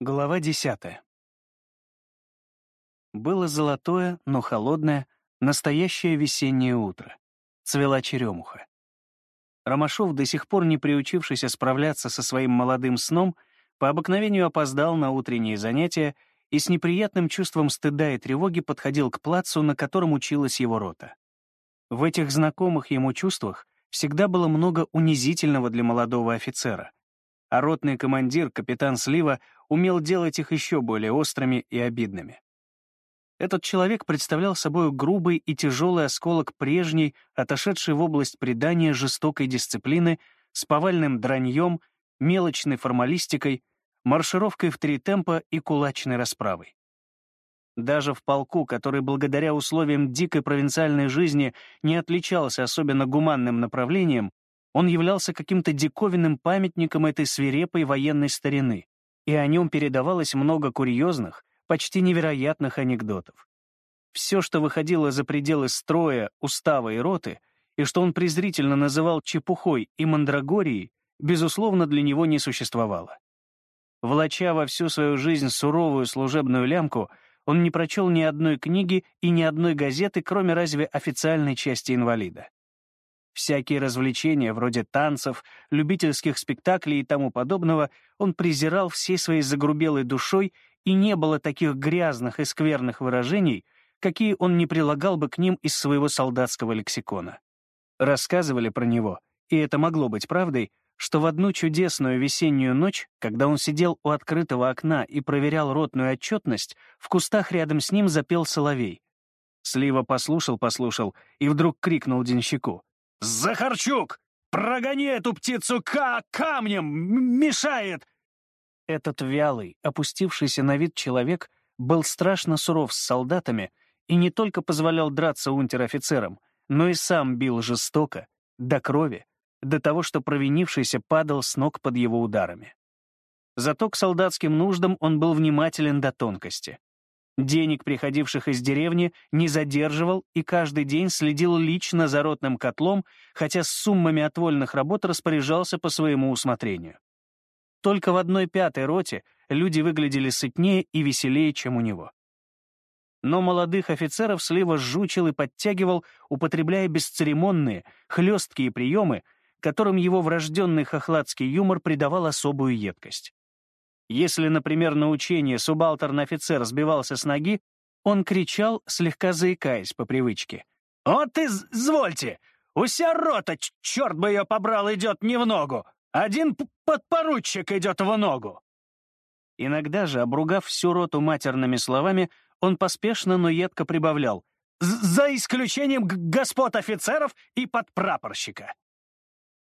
Глава десятая. Было золотое, но холодное, настоящее весеннее утро. Цвела черемуха. Ромашов, до сих пор не приучившийся справляться со своим молодым сном, по обыкновению опоздал на утренние занятия и с неприятным чувством стыда и тревоги подходил к плацу, на котором училась его рота. В этих знакомых ему чувствах всегда было много унизительного для молодого офицера, а ротный командир, капитан Слива, умел делать их еще более острыми и обидными. Этот человек представлял собой грубый и тяжелый осколок прежней, отошедшей в область предания жестокой дисциплины, с повальным драньем, мелочной формалистикой, маршировкой в три темпа и кулачной расправой. Даже в полку, который благодаря условиям дикой провинциальной жизни не отличался особенно гуманным направлением, он являлся каким-то диковинным памятником этой свирепой военной старины, и о нем передавалось много курьезных, почти невероятных анекдотов. Все, что выходило за пределы строя, устава и роты, и что он презрительно называл чепухой и мандрагорией, безусловно, для него не существовало. Влача во всю свою жизнь суровую служебную лямку, он не прочел ни одной книги и ни одной газеты, кроме разве официальной части инвалида. Всякие развлечения, вроде танцев, любительских спектаклей и тому подобного, он презирал всей своей загрубелой душой, и не было таких грязных и скверных выражений, какие он не прилагал бы к ним из своего солдатского лексикона. Рассказывали про него, и это могло быть правдой, что в одну чудесную весеннюю ночь, когда он сидел у открытого окна и проверял ротную отчетность, в кустах рядом с ним запел соловей. Слива послушал-послушал и вдруг крикнул денщику. «Захарчук! Прогони эту птицу ка камнем! Мешает!» Этот вялый, опустившийся на вид человек был страшно суров с солдатами и не только позволял драться унтер-офицерам, но и сам бил жестоко, до крови, до того, что провинившийся падал с ног под его ударами. Зато к солдатским нуждам он был внимателен до тонкости. Денег, приходивших из деревни, не задерживал и каждый день следил лично за ротным котлом, хотя с суммами отвольных работ распоряжался по своему усмотрению. Только в одной пятой роте люди выглядели сытнее и веселее, чем у него. Но молодых офицеров Слива жучил и подтягивал, употребляя бесцеремонные, хлесткие приемы, которым его врожденный хохладский юмор придавал особую едкость. Если, например, на учение субалтерный офицер сбивался с ноги, он кричал, слегка заикаясь по привычке. «Вот извольте! Уся рота, черт бы ее побрал, идет не в ногу! Один подпоручик идет в ногу!» Иногда же, обругав всю роту матерными словами, он поспешно, но едко прибавлял «За исключением господ офицеров и подпрапорщика».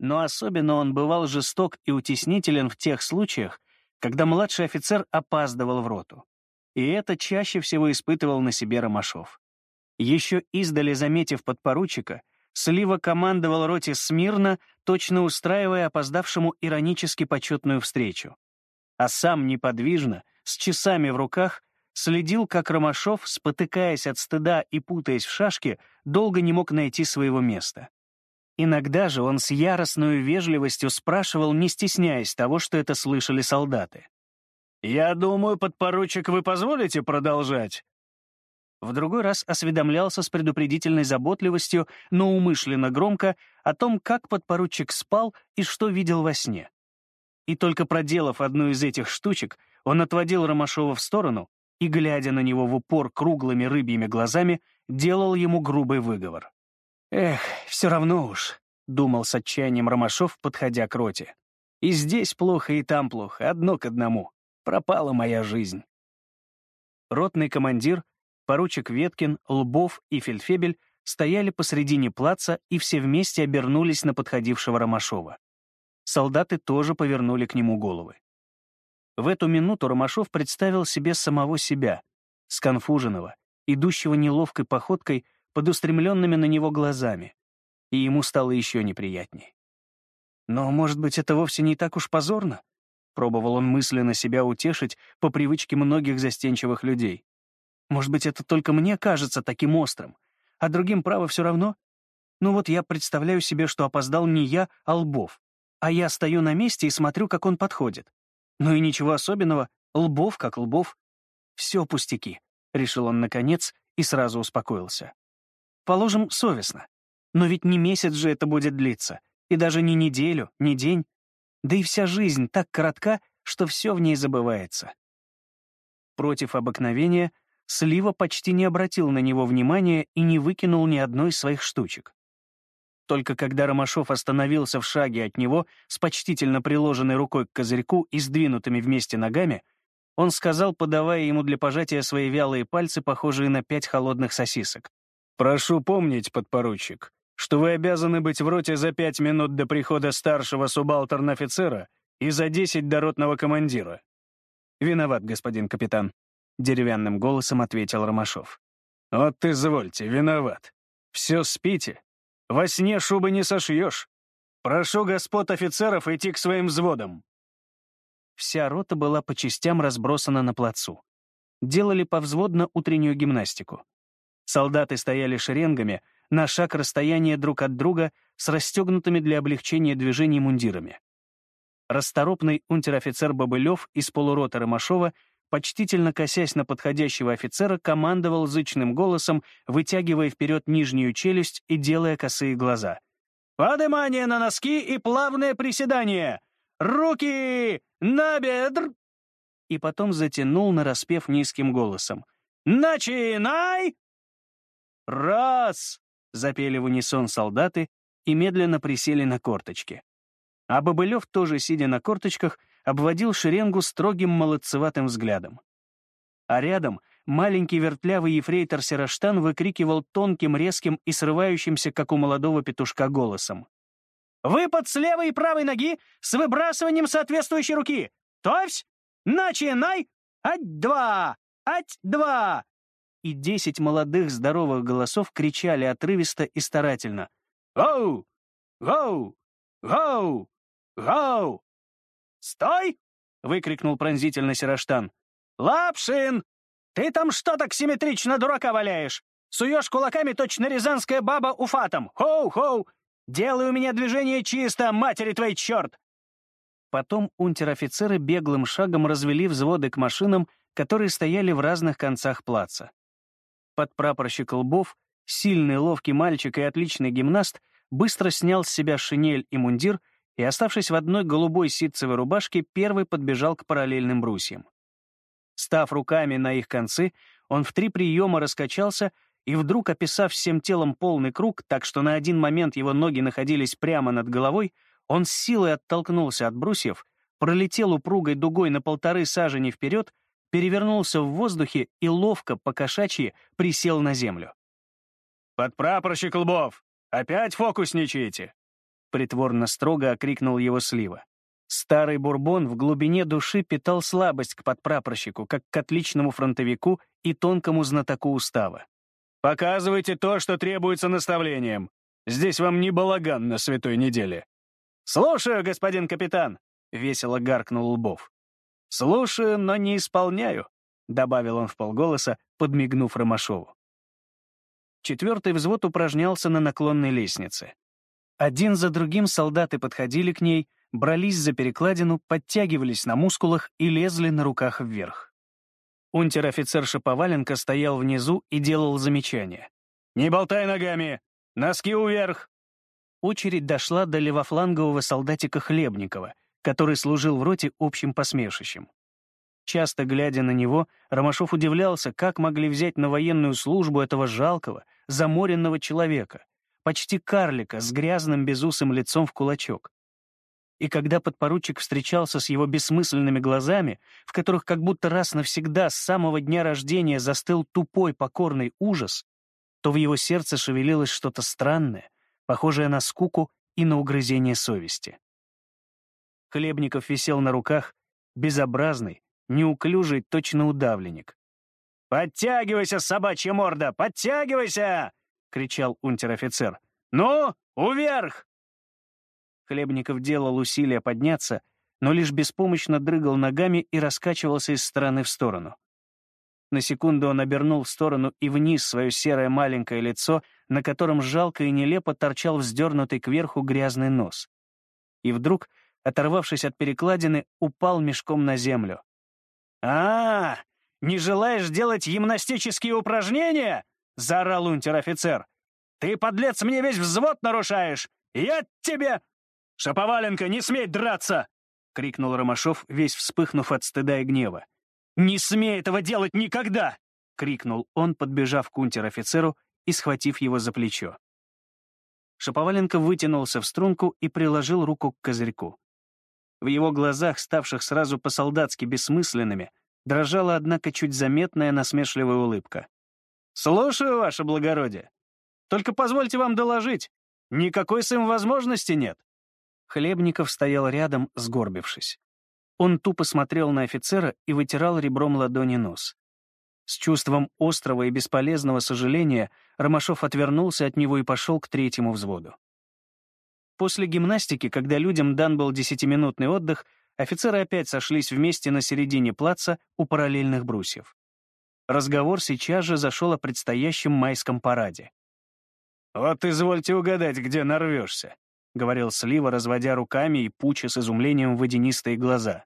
Но особенно он бывал жесток и утеснителен в тех случаях, когда младший офицер опаздывал в роту. И это чаще всего испытывал на себе Ромашов. Еще издали заметив подпоручика, Слива командовал роте смирно, точно устраивая опоздавшему иронически почетную встречу. А сам неподвижно, с часами в руках, следил, как Ромашов, спотыкаясь от стыда и путаясь в шашке, долго не мог найти своего места. Иногда же он с яростной вежливостью спрашивал, не стесняясь того, что это слышали солдаты. «Я думаю, подпоручик, вы позволите продолжать?» В другой раз осведомлялся с предупредительной заботливостью, но умышленно громко, о том, как подпоручик спал и что видел во сне. И только проделав одну из этих штучек, он отводил Ромашова в сторону и, глядя на него в упор круглыми рыбьими глазами, делал ему грубый выговор. «Эх, все равно уж», — думал с отчаянием Ромашов, подходя к роте. «И здесь плохо, и там плохо, одно к одному. Пропала моя жизнь». Ротный командир, поручик Веткин, Лбов и Фельдфебель стояли посредине плаца и все вместе обернулись на подходившего Ромашова. Солдаты тоже повернули к нему головы. В эту минуту Ромашов представил себе самого себя, сконфуженного, идущего неловкой походкой под устремленными на него глазами, и ему стало еще неприятней. Но, может быть, это вовсе не так уж позорно? Пробовал он мысленно себя утешить по привычке многих застенчивых людей. Может быть, это только мне кажется таким острым, а другим право все равно? Ну вот я представляю себе, что опоздал не я, а Лбов, а я стою на месте и смотрю, как он подходит. Ну и ничего особенного, Лбов как лбов. Все пустяки, — решил он наконец и сразу успокоился. Положим, совестно. Но ведь не месяц же это будет длиться, и даже не неделю, не день. Да и вся жизнь так коротка, что все в ней забывается. Против обыкновения Слива почти не обратил на него внимания и не выкинул ни одной из своих штучек. Только когда Ромашов остановился в шаге от него с почтительно приложенной рукой к козырьку и сдвинутыми вместе ногами, он сказал, подавая ему для пожатия свои вялые пальцы, похожие на пять холодных сосисок. «Прошу помнить, подпоручик, что вы обязаны быть в роте за пять минут до прихода старшего субалтерн-офицера и за десять до ротного командира». «Виноват, господин капитан», — деревянным голосом ответил Ромашов. «Вот извольте, виноват. Все спите, во сне шубы не сошьешь. Прошу господ офицеров идти к своим взводам». Вся рота была по частям разбросана на плацу. Делали повзводно утреннюю гимнастику. Солдаты стояли шеренгами, на шаг расстояния друг от друга с расстегнутыми для облегчения движений мундирами. Расторопный унтер-офицер Бобылев из полурота Ромашова почтительно косясь на подходящего офицера, командовал зычным голосом, вытягивая вперед нижнюю челюсть и делая косые глаза. «Подымание на носки и плавное приседание! Руки на бедр!» И потом затянул, нараспев низким голосом. «Начинай!» «Раз!» — запели в унисон солдаты и медленно присели на корточки. А Бобылев, тоже сидя на корточках, обводил шеренгу строгим молодцеватым взглядом. А рядом маленький вертлявый ефрейтор Сераштан выкрикивал тонким, резким и срывающимся, как у молодого петушка, голосом. «Выпад с левой и правой ноги с выбрасыванием соответствующей руки! Товсь! Начинай! Ать-два! Ать-два!» И десять молодых здоровых голосов кричали отрывисто и старательно. «Гоу! Гоу! Гоу! Гоу!» «Стой!» — выкрикнул пронзительно Сераштан. «Лапшин! Ты там что так симметрично дурака валяешь? Суешь кулаками точно рязанская баба уфатом! Хоу-хоу! Делай у меня движение чисто, матери твой черт!» Потом унтер-офицеры беглым шагом развели взводы к машинам, которые стояли в разных концах плаца. Подпрапорщик Лбов, сильный ловкий мальчик и отличный гимнаст, быстро снял с себя шинель и мундир и, оставшись в одной голубой ситцевой рубашке, первый подбежал к параллельным брусьям. Став руками на их концы, он в три приема раскачался и вдруг, описав всем телом полный круг, так что на один момент его ноги находились прямо над головой, он с силой оттолкнулся от брусьев, пролетел упругой дугой на полторы сажени вперед, перевернулся в воздухе и ловко, по кошачьи, присел на землю. «Подпрапорщик Лбов, опять фокусничаете?» Притворно строго окрикнул его Слива. Старый Бурбон в глубине души питал слабость к подпрапорщику, как к отличному фронтовику и тонкому знатоку устава. «Показывайте то, что требуется наставлением. Здесь вам не балаган на святой неделе». «Слушаю, господин капитан», — весело гаркнул Лбов. «Слушаю, но не исполняю», — добавил он вполголоса, подмигнув Ромашову. Четвертый взвод упражнялся на наклонной лестнице. Один за другим солдаты подходили к ней, брались за перекладину, подтягивались на мускулах и лезли на руках вверх. Унтер-офицер Шаповаленко стоял внизу и делал замечания. «Не болтай ногами! Носки вверх!» Очередь дошла до левофлангового солдатика Хлебникова, который служил в роте общим посмешищем. Часто глядя на него, Ромашов удивлялся, как могли взять на военную службу этого жалкого, заморенного человека, почти карлика с грязным безусым лицом в кулачок. И когда подпоручик встречался с его бессмысленными глазами, в которых как будто раз навсегда с самого дня рождения застыл тупой покорный ужас, то в его сердце шевелилось что-то странное, похожее на скуку и на угрызение совести. Хлебников висел на руках, безобразный, неуклюжий, точно удавленник. «Подтягивайся, собачья морда, подтягивайся!» — кричал унтер-офицер. «Ну, уверх!» Хлебников делал усилия подняться, но лишь беспомощно дрыгал ногами и раскачивался из стороны в сторону. На секунду он обернул в сторону и вниз свое серое маленькое лицо, на котором жалко и нелепо торчал вздернутый кверху грязный нос. И вдруг, оторвавшись от перекладины, упал мешком на землю. «А, не желаешь делать гимнастические упражнения?» — заорал унтер-офицер. «Ты, подлец, мне весь взвод нарушаешь! Я тебе...» «Шаповаленко, не смей драться!» — крикнул Ромашов, весь вспыхнув от стыда и гнева. «Не смей этого делать никогда!» — крикнул он, подбежав к унтер-офицеру и схватив его за плечо. Шаповаленко вытянулся в струнку и приложил руку к козырьку. В его глазах, ставших сразу по-солдатски бессмысленными, дрожала, однако, чуть заметная насмешливая улыбка. «Слушаю, ваше благородие. Только позвольте вам доложить, никакой с возможности нет». Хлебников стоял рядом, сгорбившись. Он тупо смотрел на офицера и вытирал ребром ладони нос. С чувством острого и бесполезного сожаления Ромашов отвернулся от него и пошел к третьему взводу. После гимнастики, когда людям дан был десятиминутный отдых, офицеры опять сошлись вместе на середине плаца у параллельных брусьев. Разговор сейчас же зашел о предстоящем майском параде. «Вот извольте угадать, где нарвешься», — говорил Слива, разводя руками и пуча с изумлением водянистые глаза.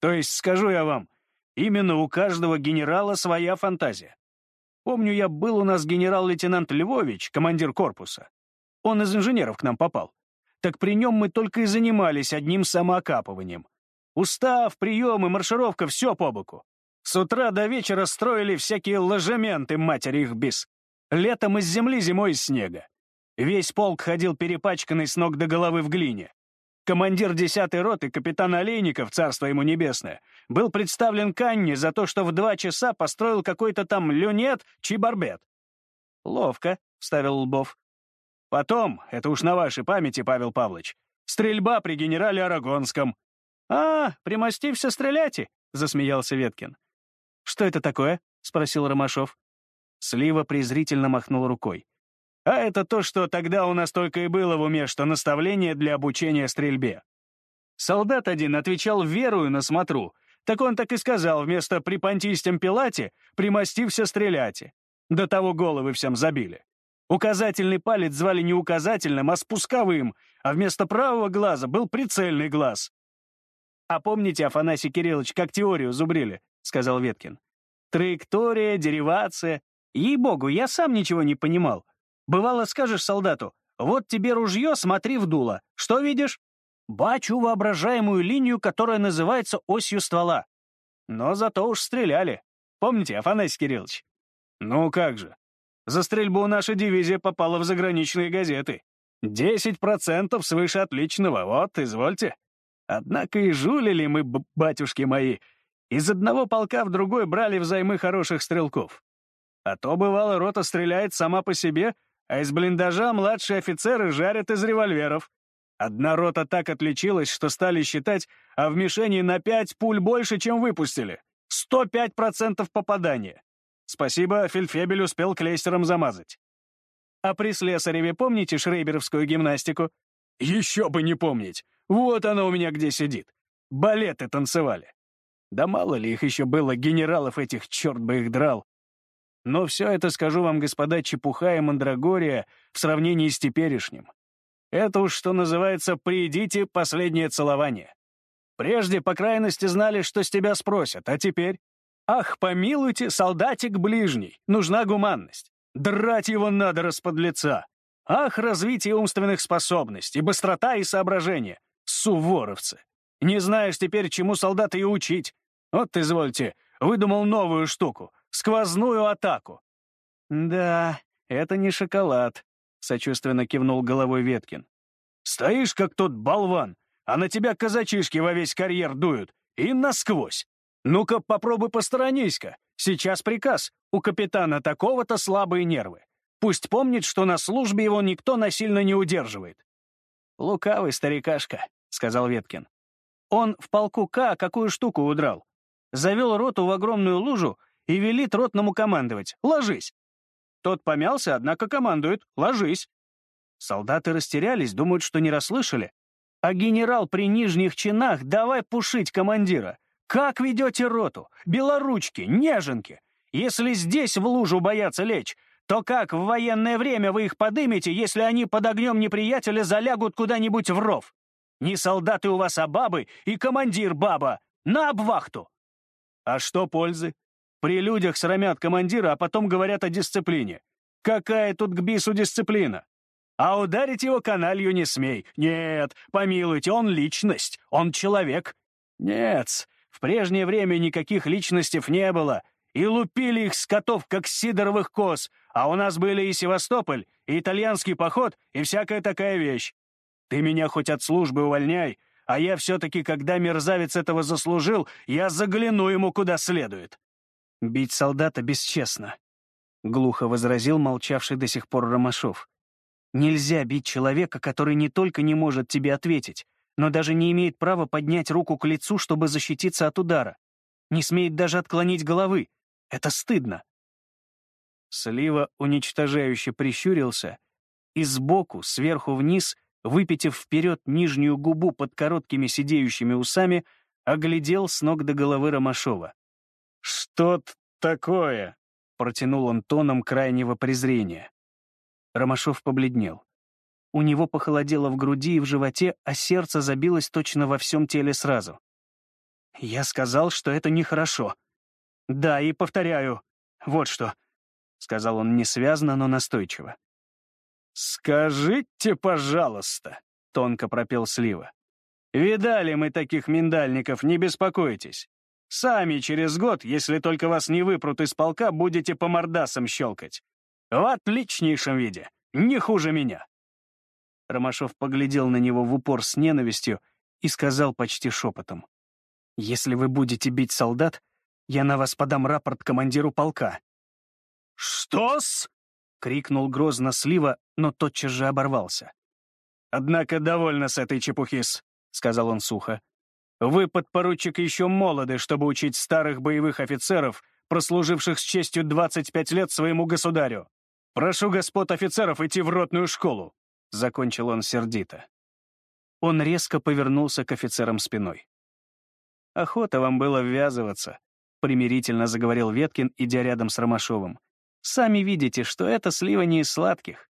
«То есть, скажу я вам, Именно у каждого генерала своя фантазия. Помню, я был у нас генерал-лейтенант Львович, командир корпуса. Он из инженеров к нам попал. Так при нем мы только и занимались одним самоокапыванием. Устав, прием и маршировка — все по боку. С утра до вечера строили всякие ложементы, матери их бис. Летом из земли, зимой из снега. Весь полк ходил перепачканный с ног до головы в глине. Командир 10-й роты, капитан Олейников, царство ему небесное, был представлен Канне за то, что в два часа построил какой-то там люнет чибарбет. «Ловко», — вставил Лбов. «Потом, это уж на вашей памяти, Павел Павлович, стрельба при генерале Арагонском». «А, примостився стреляйте», — засмеялся Веткин. «Что это такое?» — спросил Ромашов. Слива презрительно махнул рукой. А это то, что тогда у нас только и было в уме, что наставление для обучения стрельбе. Солдат один отвечал верую на смотру, так он так и сказал, вместо «припонтистем пилате» «примостився стреляте». До того головы всем забили. Указательный палец звали не указательным, а спусковым, а вместо правого глаза был прицельный глаз. «А помните, Афанасий Кириллович, как теорию зубрили?» — сказал Веткин. «Траектория, деривация. Ей-богу, я сам ничего не понимал. Бывало, скажешь солдату, «Вот тебе ружье, смотри в дуло. Что видишь?» Бачу воображаемую линию, которая называется осью ствола. Но зато уж стреляли. Помните, Афанасий Кириллович? Ну как же. За стрельбу наша дивизия попала в заграничные газеты. Десять процентов свыше отличного, вот, извольте. Однако и жулили мы, батюшки мои. Из одного полка в другой брали взаймы хороших стрелков. А то, бывало, рота стреляет сама по себе, а из блиндажа младшие офицеры жарят из револьверов. Одна рота так отличилась, что стали считать, а в мишени на пять пуль больше, чем выпустили. 105% попадания. Спасибо, Фельдфебель успел клейстером замазать. А при Слесареве помните шрейберовскую гимнастику? Еще бы не помнить. Вот она у меня где сидит. Балеты танцевали. Да мало ли их еще было, генералов этих, черт бы их драл. Но все это, скажу вам, господа, чепуха и мандрагория в сравнении с теперешним. Это уж, что называется, «придите, последнее целование». Прежде, по крайности, знали, что с тебя спросят, а теперь? Ах, помилуйте, солдатик ближний, нужна гуманность. Драть его надо распод лица. Ах, развитие умственных способностей, быстрота и соображение. Суворовцы. Не знаешь теперь, чему солдата и учить. Вот, извольте, выдумал новую штуку — сквозную атаку. «Да, это не шоколад», — сочувственно кивнул головой Веткин. «Стоишь, как тот болван, а на тебя казачишки во весь карьер дуют, и насквозь. Ну-ка, попробуй посторонись-ка. Сейчас приказ. У капитана такого-то слабые нервы. Пусть помнит, что на службе его никто насильно не удерживает». «Лукавый старикашка», — сказал Веткин. Он в полку К какую штуку удрал. Завел роту в огромную лужу и велит ротному командовать «Ложись!». Тот помялся, однако командует «Ложись!». Солдаты растерялись, думают, что не расслышали. А генерал при нижних чинах давай пушить командира. Как ведете роту? Белоручки, неженки. Если здесь в лужу боятся лечь, то как в военное время вы их подымете, если они под огнем неприятеля залягут куда-нибудь в ров? Не солдаты у вас, а бабы, и командир баба. На обвахту! А что пользы? При людях срамят командира, а потом говорят о дисциплине. Какая тут к бису дисциплина? А ударить его каналью не смей. Нет, помилуйте, он личность, он человек. Нет, в прежнее время никаких личностей не было, и лупили их скотов, как сидоровых коз, а у нас были и Севастополь, и итальянский поход, и всякая такая вещь. Ты меня хоть от службы увольняй, а я все-таки, когда мерзавец этого заслужил, я загляну ему куда следует». «Бить солдата бесчестно», — глухо возразил молчавший до сих пор Ромашов. «Нельзя бить человека, который не только не может тебе ответить, но даже не имеет права поднять руку к лицу, чтобы защититься от удара. Не смеет даже отклонить головы. Это стыдно». Слива уничтожающе прищурился и сбоку, сверху вниз, выпитив вперед нижнюю губу под короткими сидеющими усами, оглядел с ног до головы Ромашова. «Что такое?» — протянул он тоном крайнего презрения. Ромашов побледнел. У него похолодело в груди и в животе, а сердце забилось точно во всем теле сразу. «Я сказал, что это нехорошо. Да, и повторяю. Вот что», — сказал он несвязно, но настойчиво. «Скажите, пожалуйста», — тонко пропел Слива. «Видали мы таких миндальников, не беспокойтесь. Сами через год, если только вас не выпрут из полка, будете по мордасам щелкать. В отличнейшем виде, не хуже меня». Ромашов поглядел на него в упор с ненавистью и сказал почти шепотом. «Если вы будете бить солдат, я на вас подам рапорт командиру полка». «Что-с?» крикнул грозно Слива, но тотчас же оборвался. «Однако довольно с этой чепухис», — сказал он сухо. «Вы, подпоручик, еще молоды, чтобы учить старых боевых офицеров, прослуживших с честью 25 лет своему государю. Прошу господ офицеров идти в ротную школу», — закончил он сердито. Он резко повернулся к офицерам спиной. «Охота вам было ввязываться», — примирительно заговорил Веткин, идя рядом с Ромашовым. Сами видите, что это слива не из сладких.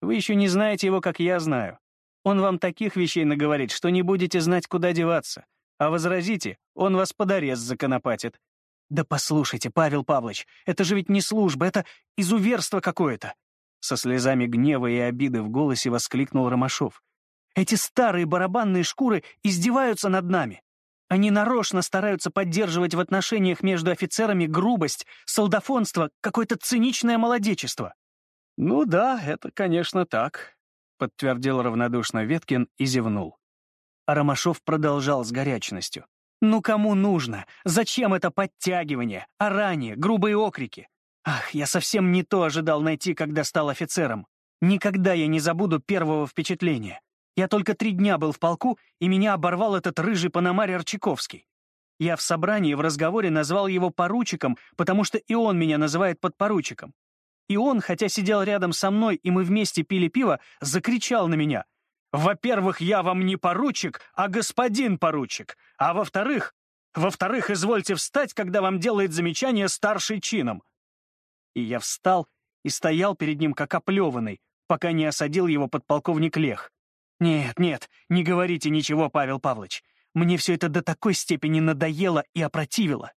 Вы еще не знаете его, как я знаю. Он вам таких вещей наговорит, что не будете знать, куда деваться. А возразите, он вас под арест законопатит. Да послушайте, Павел Павлович, это же ведь не служба, это изуверство какое-то. Со слезами гнева и обиды в голосе воскликнул Ромашов. Эти старые барабанные шкуры издеваются над нами. Они нарочно стараются поддерживать в отношениях между офицерами грубость, солдафонство, какое-то циничное молодечество. «Ну да, это, конечно, так», — подтвердил равнодушно Веткин и зевнул. А Ромашов продолжал с горячностью. «Ну кому нужно? Зачем это подтягивание, орание, грубые окрики? Ах, я совсем не то ожидал найти, когда стал офицером. Никогда я не забуду первого впечатления. Я только три дня был в полку, и меня оборвал этот рыжий пономарь Арчаковский. Я в собрании в разговоре назвал его поручиком, потому что и он меня называет подпоручиком. И он, хотя сидел рядом со мной, и мы вместе пили пиво, закричал на меня. «Во-первых, я вам не поручик, а господин поручик. А во-вторых, во-вторых, извольте встать, когда вам делает замечание старший чином». И я встал и стоял перед ним как оплеванный, пока не осадил его подполковник Лех. «Нет, нет, не говорите ничего, Павел Павлович. Мне все это до такой степени надоело и опротивило.